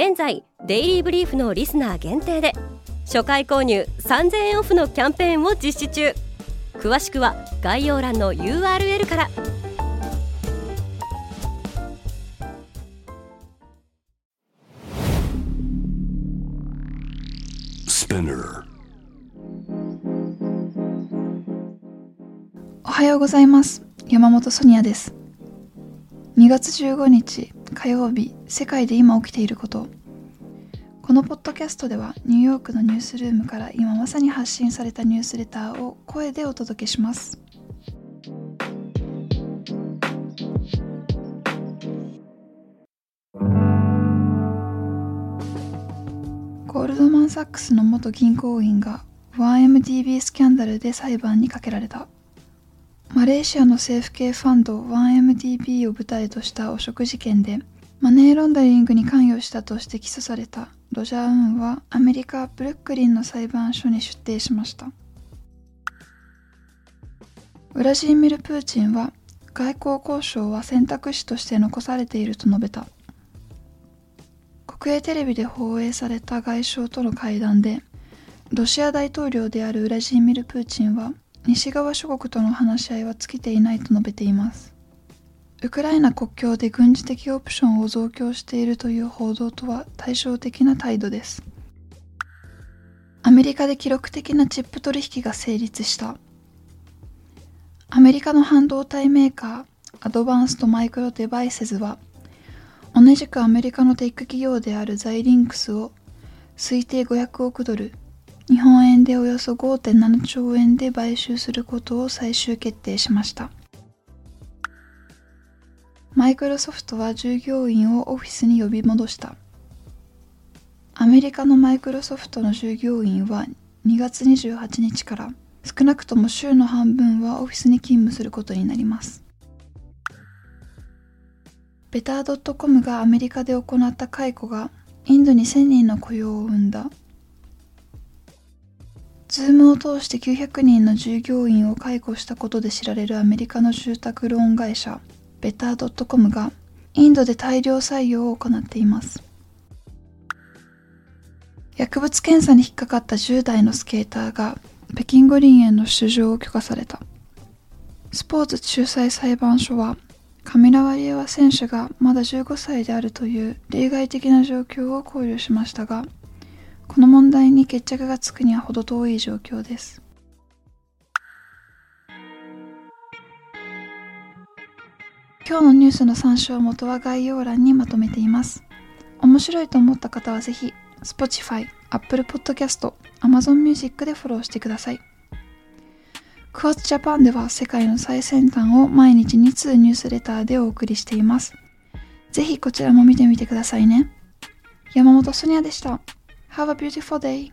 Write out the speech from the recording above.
現在デイリーブリーフのリスナー限定で初回購入3000円オフのキャンペーンを実施中。詳しくは概要欄の URL から。おはようございます。山本ソニアです。2月15日火曜日世界で今起きていること。このポッドキャストではニューヨークのニュースルームから今まさに発信されたニュースレターを声でお届けします。ゴールドマン・サックスの元銀行員が 1MDB スキャンダルで裁判にかけられた。マレーシアの政府系ファンド 1MDB を舞台とした汚職事件でマネーロンダリングに関与したとして起訴されたロジャー・ウンはアメリカ・ブルックリンの裁判所に出廷しました。ウラジーミル・プーチンは外交交渉は選択肢として残されていると述べた。国営テレビで放映された外相との会談でロシア大統領であるウラジーミル・プーチンは西側諸国との話し合いは尽きていないと述べています。ウクライナ国境で軍事的オプションを増強しているという報道とは対照的な態度です。アメリカで記録的なチップ取引が成立した。アメリカの半導体メーカーアドバンストマイクロデバイセズは同じくアメリカのテック企業であるザイリンクスを推定500億ドル日本円でおよそ5.7兆円で買収することを最終決定しました。マイクロソフトは従業員をオフィスに呼び戻した。アメリカのマイクロソフトの従業員は2月28日から少なくとも週の半分はオフィスに勤務することになります。ベター .com がアメリカで行った解雇がインドに1000人の雇用を生んだ Zoom を通して900人の従業員を解雇したことで知られるアメリカの住宅ローン会社ベター .com がインドで大量採用を行っています。薬物検査に引っかかった10代のスケーターが北京五輪への出場を許可された。スポーツ仲裁裁判所はカミラ・ワリエワ選手がまだ15歳であるという例外的な状況を考慮しましたがこの問題に決着がつくには程遠い状況です今日のニュースの参照元は概要欄にまとめています。面白いと思った方はぜひ Spotify、Apple Podcast、Amazon Music でフォローしてください。クォッツジャパンでは世界の最先端を毎日2通ニュースレターでお送りしています。ぜひこちらも見てみてくださいね。山本ソニアでした。Have a beautiful day!